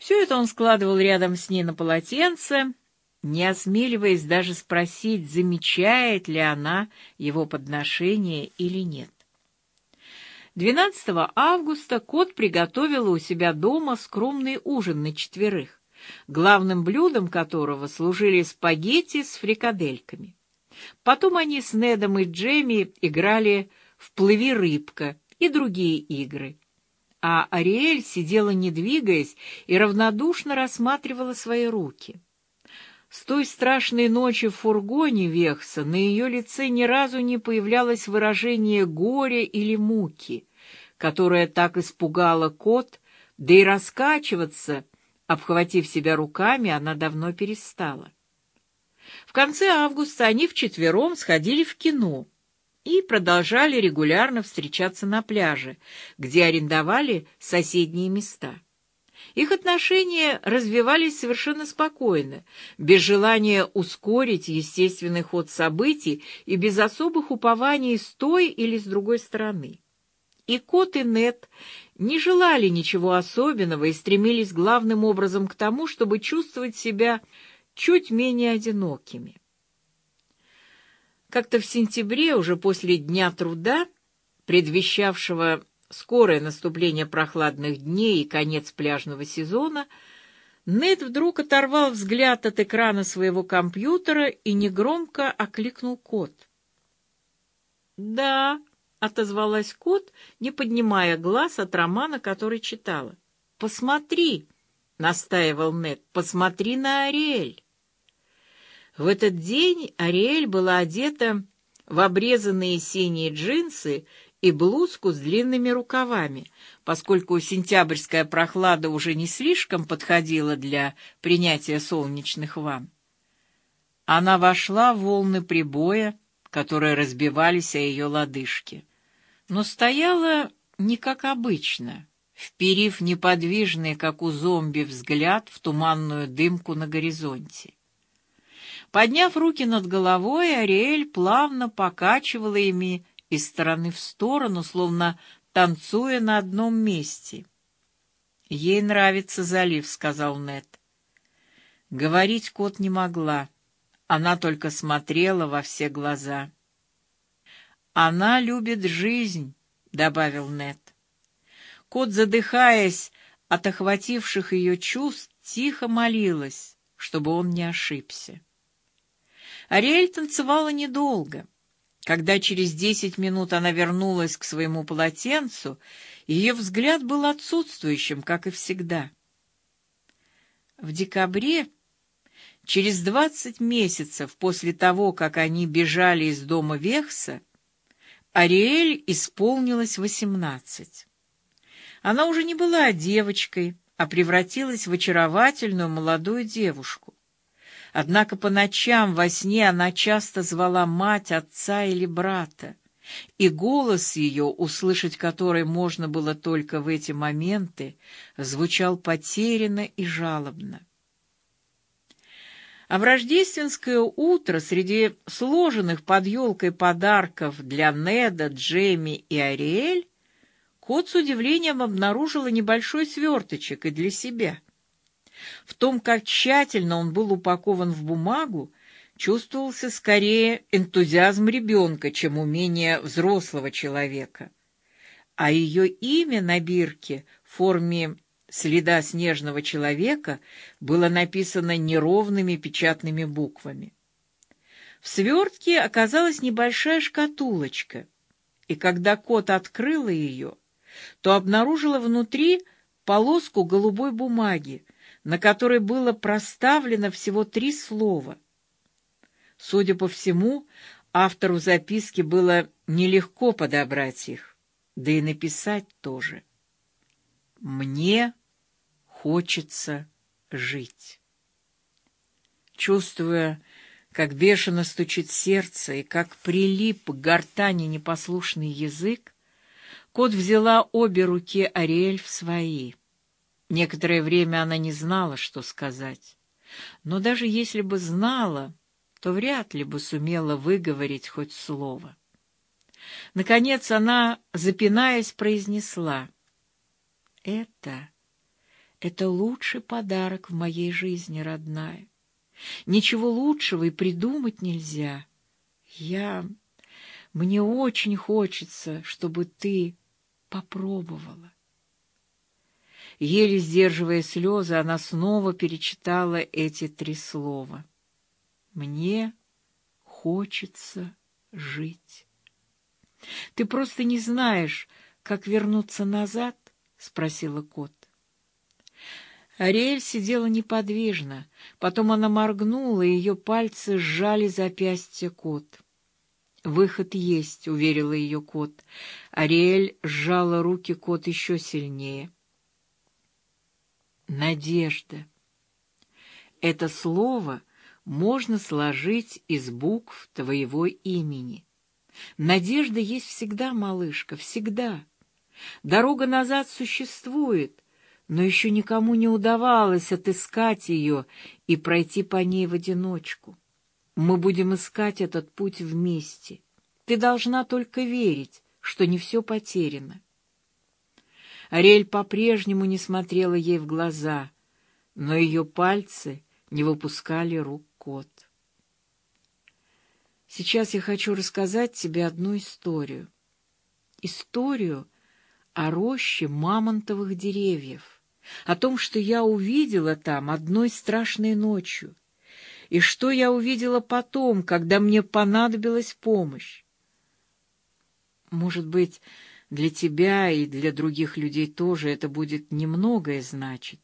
Все это он складывал рядом с ней на полотенце, не осмеливаясь даже спросить, замечает ли она его подношение или нет. 12 августа кот приготовила у себя дома скромный ужин на четверых, главным блюдом которого служили спагетти с фрикадельками. Потом они с Недом и Джемми играли в «Плыви, рыбка» и другие игры. А Ариэль сидела не двигаясь и равнодушно рассматривала свои руки. С той страшной ночи в фургоне Вехса на ее лице ни разу не появлялось выражение горя или муки, которое так испугало кот, да и раскачиваться, обхватив себя руками, она давно перестала. В конце августа они вчетвером сходили в кино и продолжали регулярно встречаться на пляже, где арендовали соседние места. Их отношения развивались совершенно спокойно, без желания ускорить естественный ход событий и без особых упований с той или с другой стороны. И Кот, и Нет не желали ничего особенного и стремились главным образом к тому, чтобы чувствовать себя чуть менее одинокими. Как-то в сентябре, уже после Дня труда, предвещавшего скорое наступление прохладных дней и конец пляжного сезона, Нед вдруг оторвал взгляд от экрана своего компьютера и негромко окликнул кот. «Да», — отозвалась кот, не поднимая глаз от романа, который читала. «Посмотри», — настаивал Нед, — «посмотри на Ариэль». В этот день Ариэль была одета в обрезанные синие джинсы и блузку с длинными рукавами, поскольку сентябрьская прохлада уже не слишком подходила для принятия солнечных ванн. Она вошла в волны прибоя, которые разбивались о ее лодыжки, но стояла не как обычно, вперив неподвижный, как у зомби, взгляд в туманную дымку на горизонте. Подняв руки над головой, Ариэль плавно покачивала ими из стороны в сторону, словно танцуя на одном месте. «Ей нравится залив», — сказал Нед. Говорить кот не могла. Она только смотрела во все глаза. «Она любит жизнь», — добавил Нед. Кот, задыхаясь от охвативших ее чувств, тихо молилась, чтобы он не ошибся. Ариэль танцевала недолго. Когда через десять минут она вернулась к своему полотенцу, ее взгляд был отсутствующим, как и всегда. В декабре, через двадцать месяцев после того, как они бежали из дома Вехса, Ариэль исполнилось восемнадцать. Она уже не была девочкой, а превратилась в очаровательную молодую девушку. Однако по ночам во сне она часто звала мать, отца или брата, и голос ее, услышать который можно было только в эти моменты, звучал потерянно и жалобно. А в рождественское утро среди сложенных под елкой подарков для Неда, Джейми и Ариэль кот с удивлением обнаружила небольшой сверточек и для себя — в том, как тщательно он был упакован в бумагу, чувствовался скорее энтузиазм ребенка, чем умение взрослого человека. А ее имя на бирке в форме следа снежного человека было написано неровными печатными буквами. В свертке оказалась небольшая шкатулочка, и когда кот открыла ее, то обнаружила внутри полоску голубой бумаги, на которой было проставлено всего три слова. Судя по всему, автору записки было нелегко подобрать их, да и написать тоже. «Мне хочется жить». Чувствуя, как бешено стучит сердце и как прилип к гортани непослушный язык, кот взяла обе руки Ариэль в свои — Некоторое время она не знала, что сказать. Но даже если бы знала, то вряд ли бы сумела выговорить хоть слово. Наконец она, запинаясь, произнесла. «Это... Это лучший подарок в моей жизни, родная. Ничего лучшего и придумать нельзя. Я... Мне очень хочется, чтобы ты попробовала. Еле сдерживая слезы, она снова перечитала эти три слова. «Мне хочется жить». «Ты просто не знаешь, как вернуться назад?» — спросила кот. Ариэль сидела неподвижно. Потом она моргнула, и ее пальцы сжали запястье кот. «Выход есть», — уверила ее кот. Ариэль сжала руки кот еще сильнее. Надежда. Это слово можно сложить из букв твоего имени. Надежда есть всегда, малышка, всегда. Дорога назад существует, но еще никому не удавалось отыскать ее и пройти по ней в одиночку. Мы будем искать этот путь вместе. Ты должна только верить, что не все потеряно. Ариэль по-прежнему не смотрела ей в глаза, но ее пальцы не выпускали рук кот. Сейчас я хочу рассказать тебе одну историю. Историю о роще мамонтовых деревьев, о том, что я увидела там одной страшной ночью, и что я увидела потом, когда мне понадобилась помощь. Может быть, для тебя и для других людей тоже это будет немногое значить.